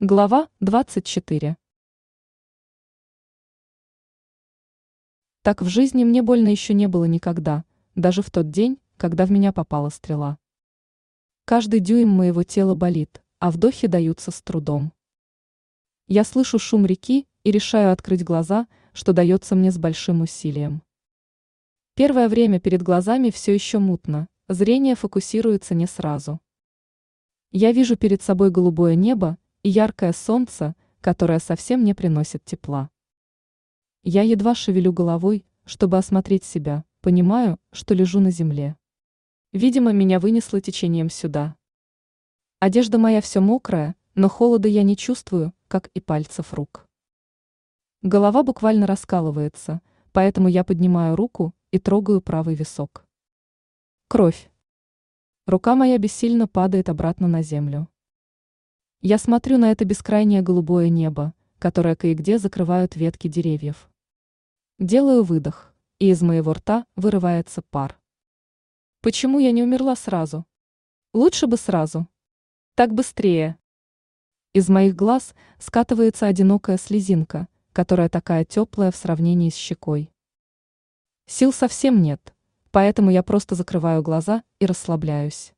Глава 24. Так в жизни мне больно еще не было никогда, даже в тот день, когда в меня попала стрела. Каждый дюйм моего тела болит, а вдохи даются с трудом. Я слышу шум реки и решаю открыть глаза, что дается мне с большим усилием. Первое время перед глазами все еще мутно, зрение фокусируется не сразу. Я вижу перед собой голубое небо, и яркое солнце, которое совсем не приносит тепла. Я едва шевелю головой, чтобы осмотреть себя, понимаю, что лежу на земле. Видимо, меня вынесло течением сюда. Одежда моя все мокрая, но холода я не чувствую, как и пальцев рук. Голова буквально раскалывается, поэтому я поднимаю руку и трогаю правый висок. Кровь. Рука моя бессильно падает обратно на землю. Я смотрю на это бескрайнее голубое небо, которое кое-где закрывают ветки деревьев. Делаю выдох, и из моего рта вырывается пар. Почему я не умерла сразу? Лучше бы сразу. Так быстрее. Из моих глаз скатывается одинокая слезинка, которая такая теплая в сравнении с щекой. Сил совсем нет, поэтому я просто закрываю глаза и расслабляюсь.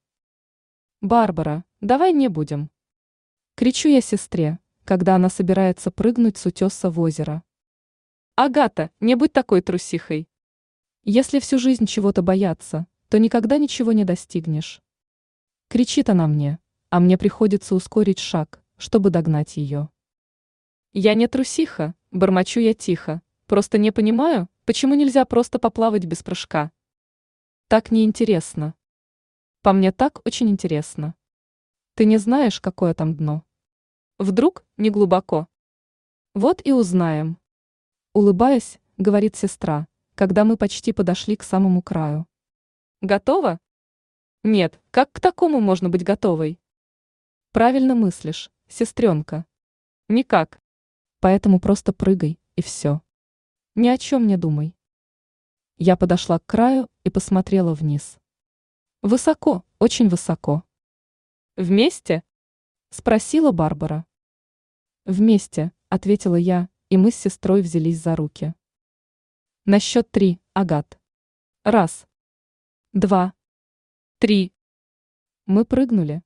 Барбара, давай не будем. Кричу я сестре, когда она собирается прыгнуть с утеса в озеро. Агата, не будь такой трусихой. Если всю жизнь чего-то бояться, то никогда ничего не достигнешь. Кричит она мне, а мне приходится ускорить шаг, чтобы догнать ее. Я не трусиха, бормочу я тихо, просто не понимаю, почему нельзя просто поплавать без прыжка. Так неинтересно. По мне так очень интересно. Ты не знаешь, какое там дно. Вдруг не глубоко. Вот и узнаем. Улыбаясь, говорит сестра, когда мы почти подошли к самому краю. Готова? Нет, как к такому можно быть готовой? Правильно мыслишь, сестренка. Никак. Поэтому просто прыгай, и все. Ни о чем не думай. Я подошла к краю и посмотрела вниз. Высоко, очень высоко. Вместе? Спросила Барбара. Вместе, ответила я, и мы с сестрой взялись за руки. На счет три, Агат. Раз. Два. Три. Мы прыгнули.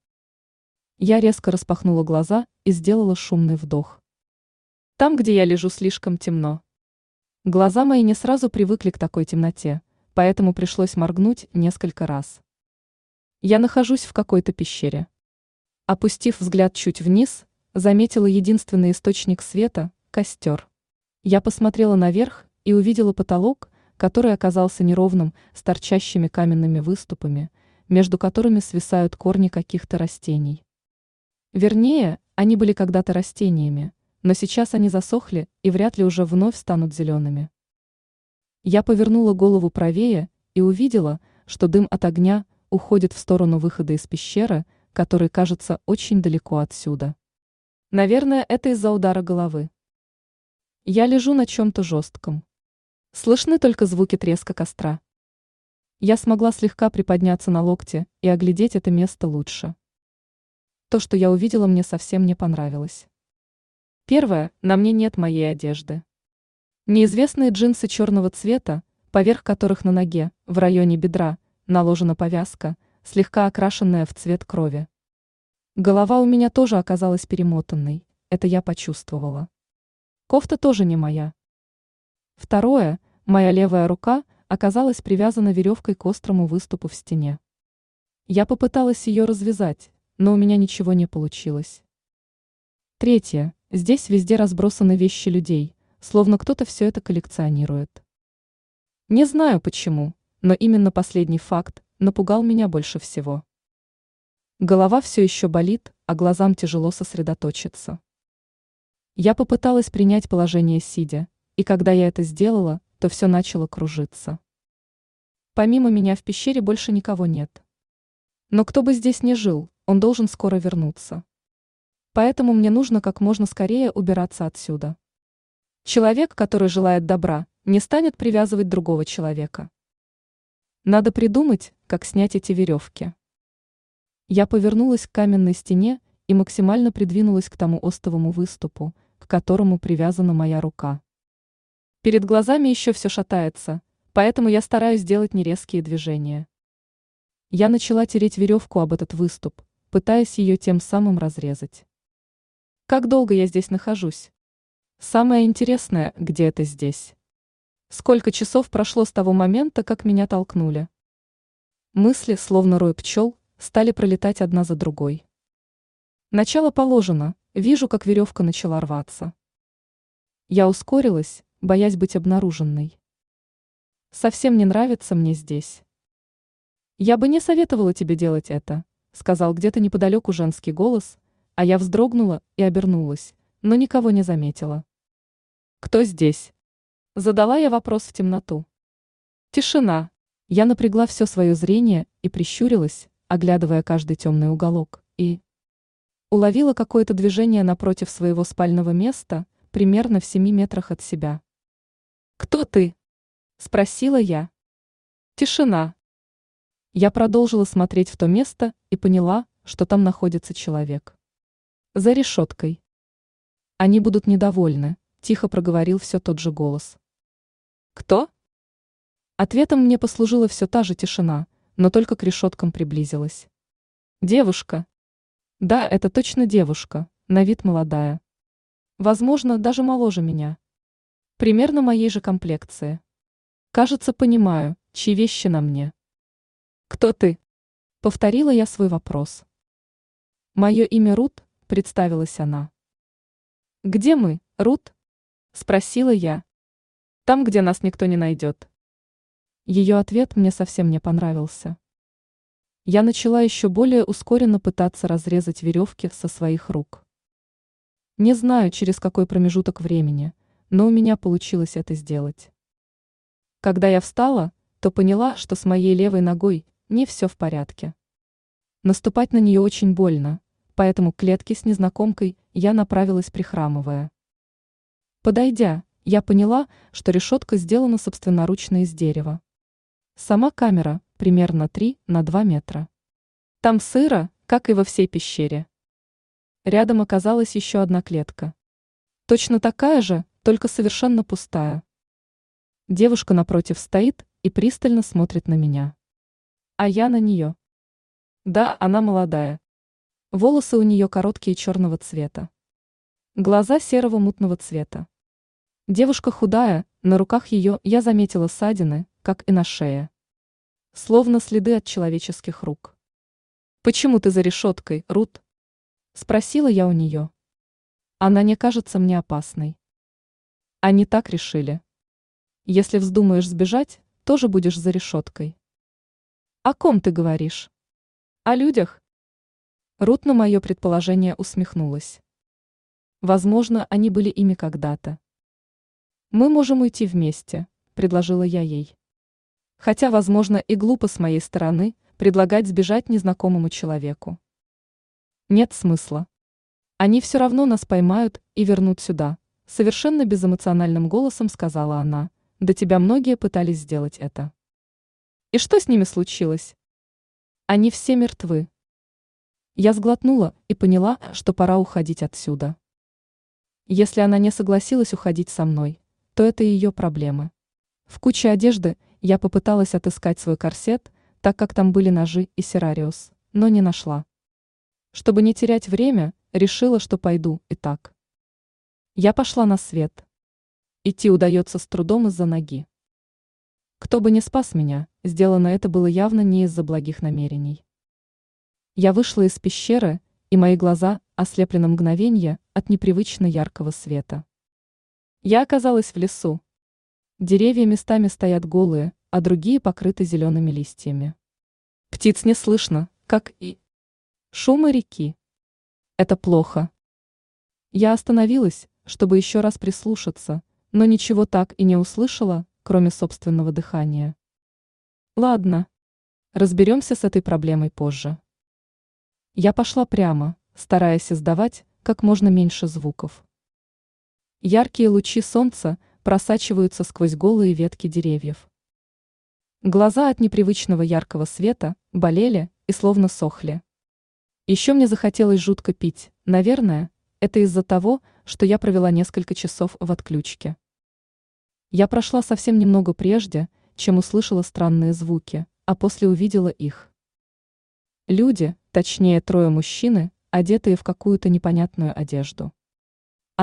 Я резко распахнула глаза и сделала шумный вдох. Там, где я лежу, слишком темно. Глаза мои не сразу привыкли к такой темноте, поэтому пришлось моргнуть несколько раз. Я нахожусь в какой-то пещере. Опустив взгляд чуть вниз, заметила единственный источник света – костер. Я посмотрела наверх и увидела потолок, который оказался неровным, с торчащими каменными выступами, между которыми свисают корни каких-то растений. Вернее, они были когда-то растениями, но сейчас они засохли и вряд ли уже вновь станут зелеными. Я повернула голову правее и увидела, что дым от огня уходит в сторону выхода из пещеры, который кажется очень далеко отсюда. Наверное, это из-за удара головы. Я лежу на чем-то жестком. Слышны только звуки треска костра. Я смогла слегка приподняться на локте и оглядеть это место лучше. То, что я увидела, мне совсем не понравилось. Первое, на мне нет моей одежды. Неизвестные джинсы черного цвета, поверх которых на ноге, в районе бедра, наложена повязка, слегка окрашенная в цвет крови. Голова у меня тоже оказалась перемотанной, это я почувствовала. Кофта тоже не моя. Второе, моя левая рука оказалась привязана веревкой к острому выступу в стене. Я попыталась ее развязать, но у меня ничего не получилось. Третье, здесь везде разбросаны вещи людей, словно кто-то все это коллекционирует. Не знаю почему, но именно последний факт напугал меня больше всего. Голова все еще болит, а глазам тяжело сосредоточиться. Я попыталась принять положение сидя, и когда я это сделала, то все начало кружиться. Помимо меня в пещере больше никого нет. Но кто бы здесь ни жил, он должен скоро вернуться. Поэтому мне нужно как можно скорее убираться отсюда. Человек, который желает добра, не станет привязывать другого человека. Надо придумать, как снять эти веревки. Я повернулась к каменной стене и максимально придвинулась к тому остовому выступу, к которому привязана моя рука. Перед глазами еще все шатается, поэтому я стараюсь делать нерезкие движения. Я начала тереть веревку об этот выступ, пытаясь ее тем самым разрезать. Как долго я здесь нахожусь? Самое интересное, где это здесь? Сколько часов прошло с того момента, как меня толкнули? Мысли, словно рой пчел, стали пролетать одна за другой. Начало положено, вижу, как веревка начала рваться. Я ускорилась, боясь быть обнаруженной. Совсем не нравится мне здесь. Я бы не советовала тебе делать это, сказал где-то неподалеку женский голос, а я вздрогнула и обернулась, но никого не заметила. Кто здесь? Задала я вопрос в темноту. Тишина. Я напрягла все свое зрение и прищурилась, оглядывая каждый темный уголок, и уловила какое-то движение напротив своего спального места, примерно в семи метрах от себя. «Кто ты?» – спросила я. Тишина. Я продолжила смотреть в то место и поняла, что там находится человек. За решеткой. Они будут недовольны, тихо проговорил все тот же голос. Кто? Ответом мне послужила все та же тишина, но только к решеткам приблизилась. Девушка. Да, это точно девушка, на вид молодая. Возможно, даже моложе меня. Примерно моей же комплекции. Кажется, понимаю, чьи вещи на мне. Кто ты? Повторила я свой вопрос. Мое имя Рут, представилась она. Где мы, Рут? Спросила я. Там, где нас никто не найдет. Ее ответ мне совсем не понравился. Я начала еще более ускоренно пытаться разрезать веревки со своих рук. Не знаю, через какой промежуток времени, но у меня получилось это сделать. Когда я встала, то поняла, что с моей левой ногой не все в порядке. Наступать на нее очень больно, поэтому к клетке с незнакомкой я направилась прихрамывая. Подойдя, я поняла, что решетка сделана собственноручно из дерева. Сама камера примерно 3 на 2 метра. Там сыро, как и во всей пещере. Рядом оказалась еще одна клетка. Точно такая же, только совершенно пустая. Девушка напротив стоит и пристально смотрит на меня. А я на нее. Да, она молодая. Волосы у нее короткие черного цвета. Глаза серого мутного цвета. Девушка худая, на руках ее я заметила ссадины, как и на шее. Словно следы от человеческих рук. «Почему ты за решеткой, Рут?» Спросила я у нее. Она не кажется мне опасной. Они так решили. Если вздумаешь сбежать, тоже будешь за решеткой. О ком ты говоришь? О людях? Рут на мое предположение усмехнулась. Возможно, они были ими когда-то. Мы можем уйти вместе, предложила я ей. Хотя, возможно, и глупо с моей стороны предлагать сбежать незнакомому человеку. Нет смысла. Они все равно нас поймают и вернут сюда, Совершенно безэмоциональным голосом сказала она. До тебя многие пытались сделать это. И что с ними случилось? Они все мертвы. Я сглотнула и поняла, что пора уходить отсюда. Если она не согласилась уходить со мной, то это ее проблемы. В куче одежды я попыталась отыскать свой корсет, так как там были ножи и серариус, но не нашла. Чтобы не терять время, решила, что пойду и так. Я пошла на свет. Идти удается с трудом из-за ноги. Кто бы не спас меня, сделано это было явно не из-за благих намерений. Я вышла из пещеры, и мои глаза ослепли на мгновенье от непривычно яркого света. Я оказалась в лесу. Деревья местами стоят голые, а другие покрыты зелеными листьями. Птиц не слышно, как и шума реки. Это плохо. Я остановилась, чтобы еще раз прислушаться, но ничего так и не услышала, кроме собственного дыхания. Ладно, разберемся с этой проблемой позже. Я пошла прямо, стараясь издавать как можно меньше звуков. Яркие лучи солнца просачиваются сквозь голые ветки деревьев. Глаза от непривычного яркого света болели и словно сохли. Еще мне захотелось жутко пить, наверное, это из-за того, что я провела несколько часов в отключке. Я прошла совсем немного прежде, чем услышала странные звуки, а после увидела их. Люди, точнее трое мужчины, одетые в какую-то непонятную одежду.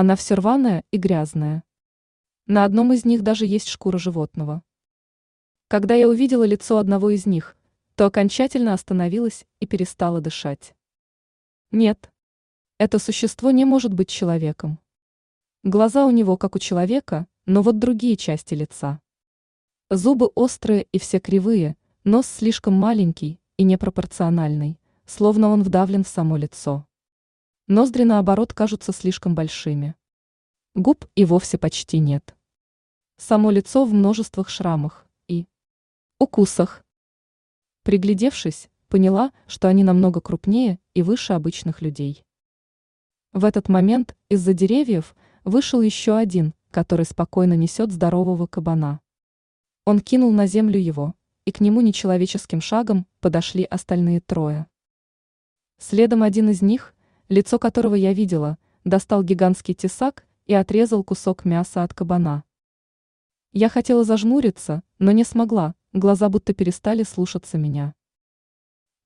Она все рваная и грязная. На одном из них даже есть шкура животного. Когда я увидела лицо одного из них, то окончательно остановилась и перестала дышать. Нет, это существо не может быть человеком. Глаза у него как у человека, но вот другие части лица. Зубы острые и все кривые, нос слишком маленький и непропорциональный, словно он вдавлен в само лицо. Ноздри, наоборот, кажутся слишком большими. Губ и вовсе почти нет. Само лицо в множествах шрамах и укусах. Приглядевшись, поняла, что они намного крупнее и выше обычных людей. В этот момент из-за деревьев вышел еще один, который спокойно несет здорового кабана. Он кинул на землю его, и к нему нечеловеческим шагом подошли остальные трое. Следом один из них, лицо которого я видела, достал гигантский тесак и отрезал кусок мяса от кабана. Я хотела зажмуриться, но не смогла, глаза будто перестали слушаться меня.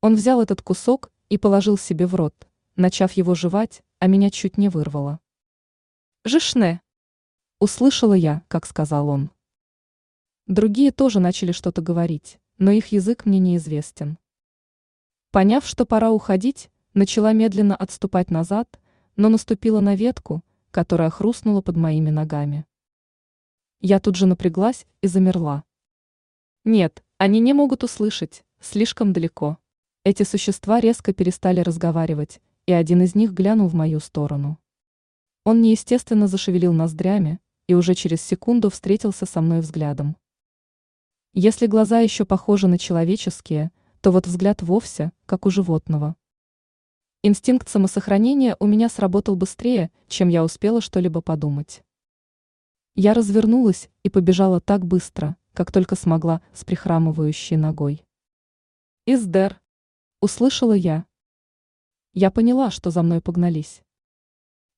Он взял этот кусок и положил себе в рот, начав его жевать, а меня чуть не вырвало. «Жишне!» Услышала я, как сказал он. Другие тоже начали что-то говорить, но их язык мне неизвестен. Поняв, что пора уходить, начала медленно отступать назад, но наступила на ветку, которая хрустнула под моими ногами. Я тут же напряглась и замерла. Нет, они не могут услышать, слишком далеко. Эти существа резко перестали разговаривать, и один из них глянул в мою сторону. Он неестественно зашевелил ноздрями и уже через секунду встретился со мной взглядом. Если глаза еще похожи на человеческие, то вот взгляд вовсе, как у животного. Инстинкт самосохранения у меня сработал быстрее, чем я успела что-либо подумать. Я развернулась и побежала так быстро, как только смогла с прихрамывающей ногой. «Издер!» – услышала я, я поняла, что за мной погнались.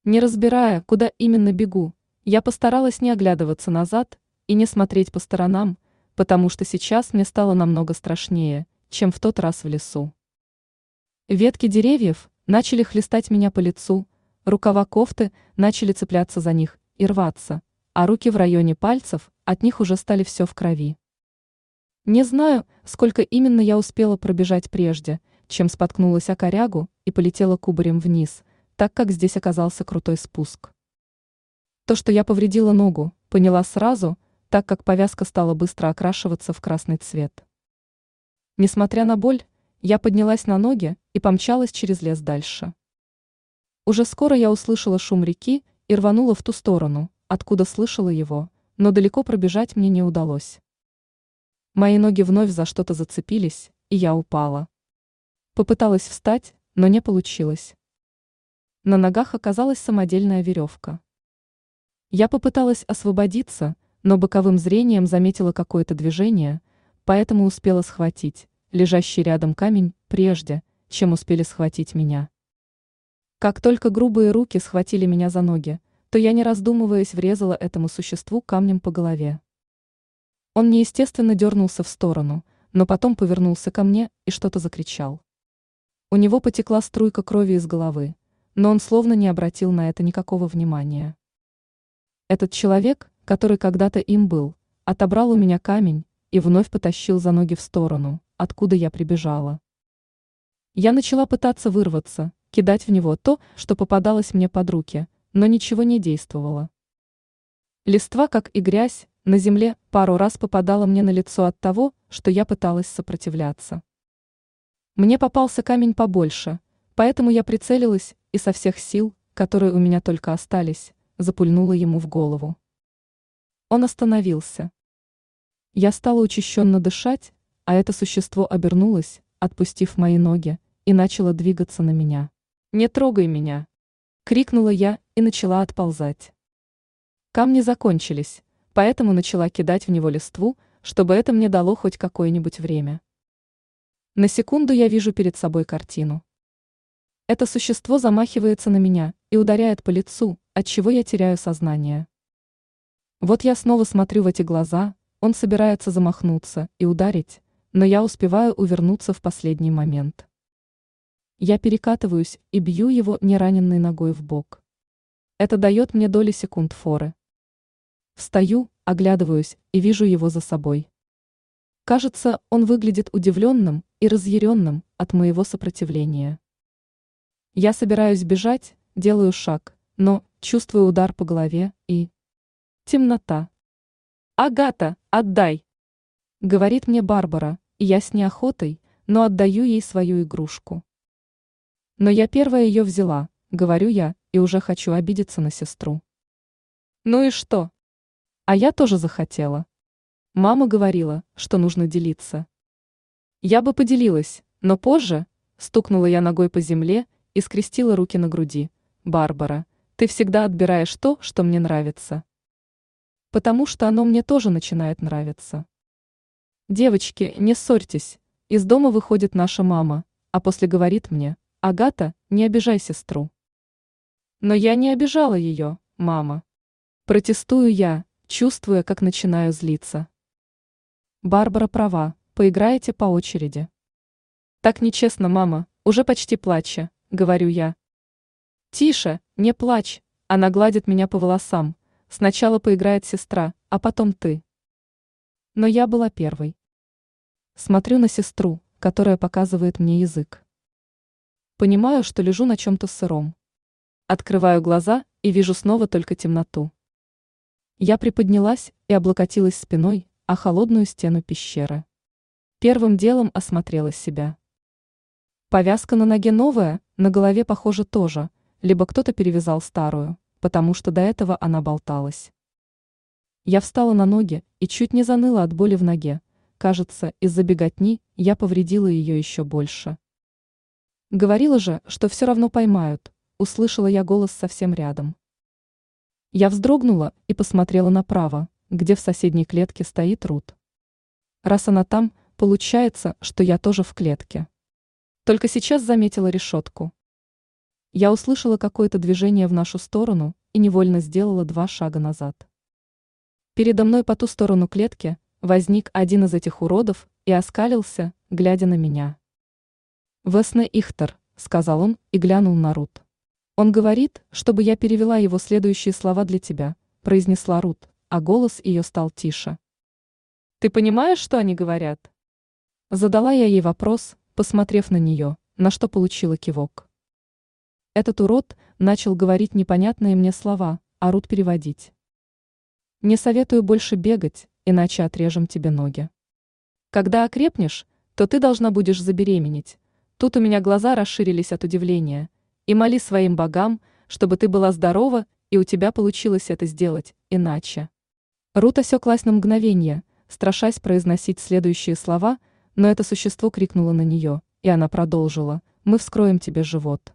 Не разбирая, куда именно бегу, я постаралась не оглядываться назад и не смотреть по сторонам, потому что сейчас мне стало намного страшнее, чем в тот раз в лесу. Ветки деревьев начали хлестать меня по лицу, рукава кофты начали цепляться за них и рваться, а руки в районе пальцев от них уже стали все в крови. Не знаю, сколько именно я успела пробежать прежде, чем споткнулась о корягу и полетела кубарем вниз, так как здесь оказался крутой спуск. То, что я повредила ногу, поняла сразу, так как повязка стала быстро окрашиваться в красный цвет. Несмотря на боль, я поднялась на ноги и помчалась через лес дальше. Уже скоро я услышала шум реки и рванула в ту сторону, откуда слышала его, но далеко пробежать мне не удалось. Мои ноги вновь за что-то зацепились, и я упала. Попыталась встать, но не получилось. На ногах оказалась самодельная веревка. Я попыталась освободиться, но боковым зрением заметила какое-то движение, поэтому успела схватить лежащий рядом камень прежде, чем успели схватить меня. Как только грубые руки схватили меня за ноги, то я, не раздумываясь, врезала этому существу камнем по голове. Он неестественно дернулся в сторону, но потом повернулся ко мне и что-то закричал. У него потекла струйка крови из головы, но он словно не обратил на это никакого внимания. Этот человек, который когда-то им был, отобрал у меня камень и вновь потащил за ноги в сторону, откуда я прибежала. Я начала пытаться вырваться, кидать в него то, что попадалось мне под руки, но ничего не действовало. Листва, как и грязь, на земле пару раз попадала мне на лицо от того, что я пыталась сопротивляться. Мне попался камень побольше, поэтому я прицелилась и со всех сил, которые у меня только остались, запульнула ему в голову. Он остановился. Я стала учащенно дышать, а это существо обернулось, отпустив мои ноги, и начало двигаться на меня. «Не трогай меня!» — крикнула я и начала отползать. Камни закончились, поэтому начала кидать в него листву, чтобы это мне дало хоть какое-нибудь время. На секунду я вижу перед собой картину. Это существо замахивается на меня и ударяет по лицу, от чего я теряю сознание. Вот я снова смотрю в эти глаза, он собирается замахнуться и ударить, но я успеваю увернуться в последний момент. Я перекатываюсь и бью его нераненной ногой в бок. Это дает мне доли секунд форы. Встаю, оглядываюсь и вижу его за собой. Кажется, он выглядит удивленным и разъяренным от моего сопротивления. Я собираюсь бежать, делаю шаг, но чувствую удар по голове и... Темнота. «Агата, отдай!» Говорит мне Барбара, я с неохотой, но отдаю ей свою игрушку. Но я первая ее взяла, говорю я, и уже хочу обидеться на сестру. Ну и что? А я тоже захотела. Мама говорила, что нужно делиться. Я бы поделилась, но позже стукнула я ногой по земле и скрестила руки на груди. Барбара, ты всегда отбираешь то, что мне нравится. Потому что оно мне тоже начинает нравиться. Девочки, не ссорьтесь. Из дома выходит наша мама, а после говорит мне, Агата, не обижай сестру. Но я не обижала ее, мама. Протестую я, чувствуя, как начинаю злиться. Барбара права, поиграете по очереди. Так нечестно, мама, уже почти плача, говорю я. Тише, не плачь, она гладит меня по волосам. Сначала поиграет сестра, а потом ты. Но я была первой. Смотрю на сестру, которая показывает мне язык. Понимаю, что лежу на чем-то сыром. Открываю глаза и вижу снова только темноту. Я приподнялась и облокотилась спиной, а холодную стену пещеры. Первым делом осмотрела себя. Повязка на ноге новая, на голове, похоже, тоже, либо кто-то перевязал старую, потому что до этого она болталась. Я встала на ноги и чуть не заныла от боли в ноге. Кажется, из-за беготни я повредила ее еще больше. Говорила же, что все равно поймают, услышала я голос совсем рядом. Я вздрогнула и посмотрела направо, где в соседней клетке стоит Рут. Раз она там, получается, что я тоже в клетке. Только сейчас заметила решетку. Я услышала какое-то движение в нашу сторону и невольно сделала два шага назад. Передо мной по ту сторону клетки возник один из этих уродов и оскалился, глядя на меня. «Весне Ихтер», — сказал он и глянул на Рут. «Он говорит, чтобы я перевела его следующие слова для тебя», — произнесла Рут, а голос ее стал тише. «Ты понимаешь, что они говорят?» Задала я ей вопрос, посмотрев на нее, на что получила кивок. Этот урод начал говорить непонятные мне слова, а Рут переводить. «Не советую больше бегать, иначе отрежем тебе ноги. Когда окрепнешь, то ты должна будешь забеременеть. Тут у меня глаза расширились от удивления. И моли своим богам, чтобы ты была здорова и у тебя получилось это сделать, иначе. Рут осеклась на мгновение, страшась произносить следующие слова, но это существо крикнуло на нее, и она продолжила, «Мы вскроем тебе живот.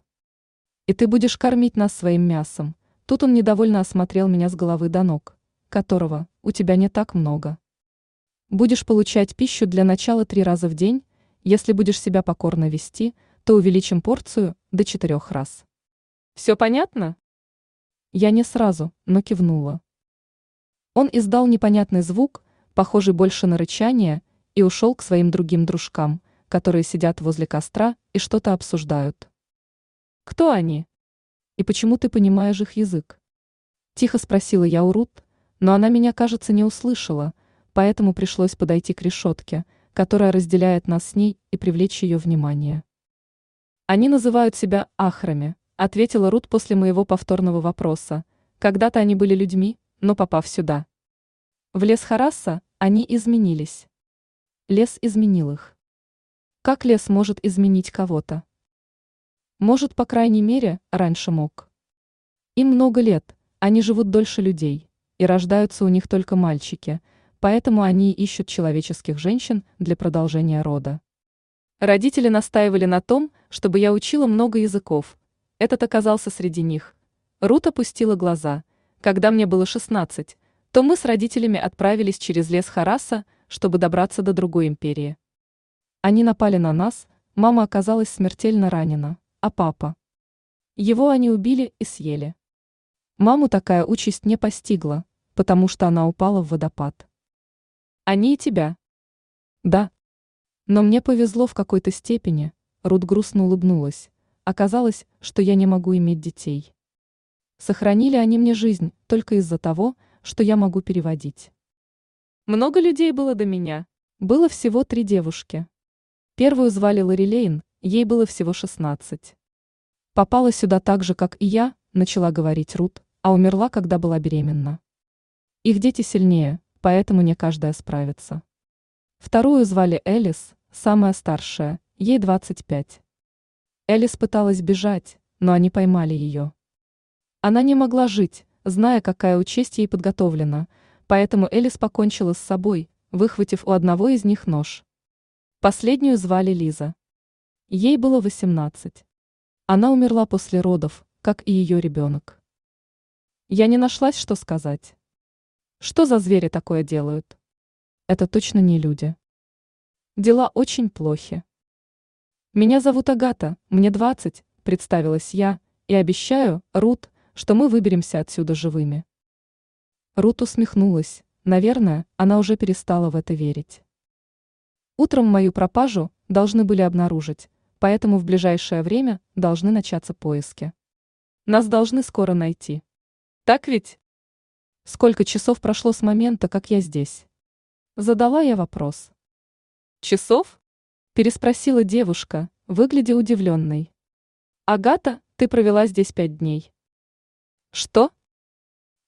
И ты будешь кормить нас своим мясом». Тут он недовольно осмотрел меня с головы до ног, которого у тебя не так много. Будешь получать пищу для начала три раза в день, если будешь себя покорно вести, то увеличим порцию до четырех раз. Все понятно? Я не сразу, но кивнула. Он издал непонятный звук, похожий больше на рычание, и ушел к своим другим дружкам, которые сидят возле костра и что-то обсуждают. «Кто они? И почему ты понимаешь их язык?» Тихо спросила я у Рут, но она меня, кажется, не услышала, поэтому пришлось подойти к решетке, которая разделяет нас с ней, и привлечь ее внимание. «Они называют себя ахрами», — ответила Рут после моего повторного вопроса. «Когда-то они были людьми, но попав сюда. В лес Хараса они изменились. Лес изменил их. Как лес может изменить кого-то? Может, по крайней мере, раньше мог. Им много лет, они живут дольше людей, и рождаются у них только мальчики, поэтому они ищут человеческих женщин для продолжения рода. Родители настаивали на том, чтобы я учила много языков. Этот оказался среди них. Рут опустила глаза – когда мне было 16, то мы с родителями отправились через лес Хараса, чтобы добраться до другой империи. Они напали на нас, мама оказалась смертельно ранена, а папа Его они убили и съели. Маму такая участь не постигла, потому что она упала в водопад. Они и тебя. Да. Но мне повезло в какой-то степени, Рут грустно улыбнулась. Оказалось, что я не могу иметь детей. Сохранили они мне жизнь только из-за того, что я могу переводить. Много людей было до меня. Было всего три девушки. Первую звали Лорелейн, ей было всего 16. Попала сюда так же, как и я, начала говорить Рут, а умерла, когда была беременна. Их дети сильнее, поэтому не каждая справится. Вторую звали Элис, самая старшая, ей 25. Элис пыталась бежать, но они поймали ее. Она не могла жить, зная, какая участь ей подготовлена, поэтому Элис покончила с собой, выхватив у одного из них нож. Последнюю звали Лиза. Ей было 18. Она умерла после родов, как и ее ребенок. Я не нашлась, что сказать. Что за звери такое делают? Это точно не люди. Дела очень плохи. Меня зовут Агата, мне 20, представилась я, и обещаю, Рут, что мы выберемся отсюда живыми. Рут усмехнулась, наверное, она уже перестала в это верить. Утром мою пропажу должны были обнаружить, поэтому в ближайшее время должны начаться поиски. Нас должны скоро найти. Так ведь? Сколько часов прошло с момента, как я здесь? Задала я вопрос. Часов? Переспросила девушка, выглядя удивленной. Агата, ты провела здесь пять дней. Что?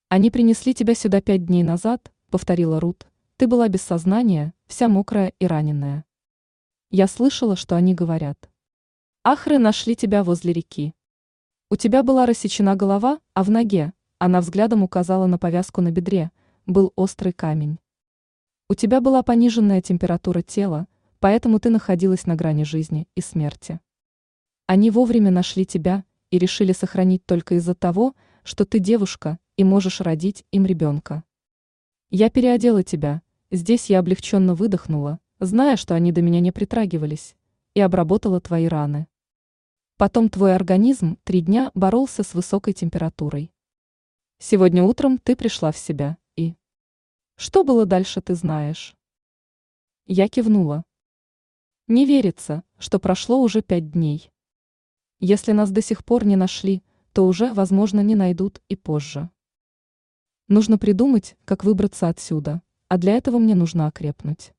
Они принесли тебя сюда пять дней назад, повторила Рут. Ты была без сознания, вся мокрая и раненая. Я слышала, что они говорят. Ахры нашли тебя возле реки. У тебя была рассечена голова, а в ноге, она взглядом указала на повязку на бедре, был острый камень. У тебя была пониженная температура тела, поэтому ты находилась на грани жизни и смерти. Они вовремя нашли тебя и решили сохранить только из-за того, что ты девушка и можешь родить им ребенка. Я переодела тебя, здесь я облегченно выдохнула, зная, что они до меня не притрагивались, и обработала твои раны. Потом твой организм три дня боролся с высокой температурой. Сегодня утром ты пришла в себя, и... Что было дальше, ты знаешь. Я кивнула. Не верится, что прошло уже пять дней. Если нас до сих пор не нашли, то уже, возможно, не найдут и позже. Нужно придумать, как выбраться отсюда, а для этого мне нужно окрепнуть.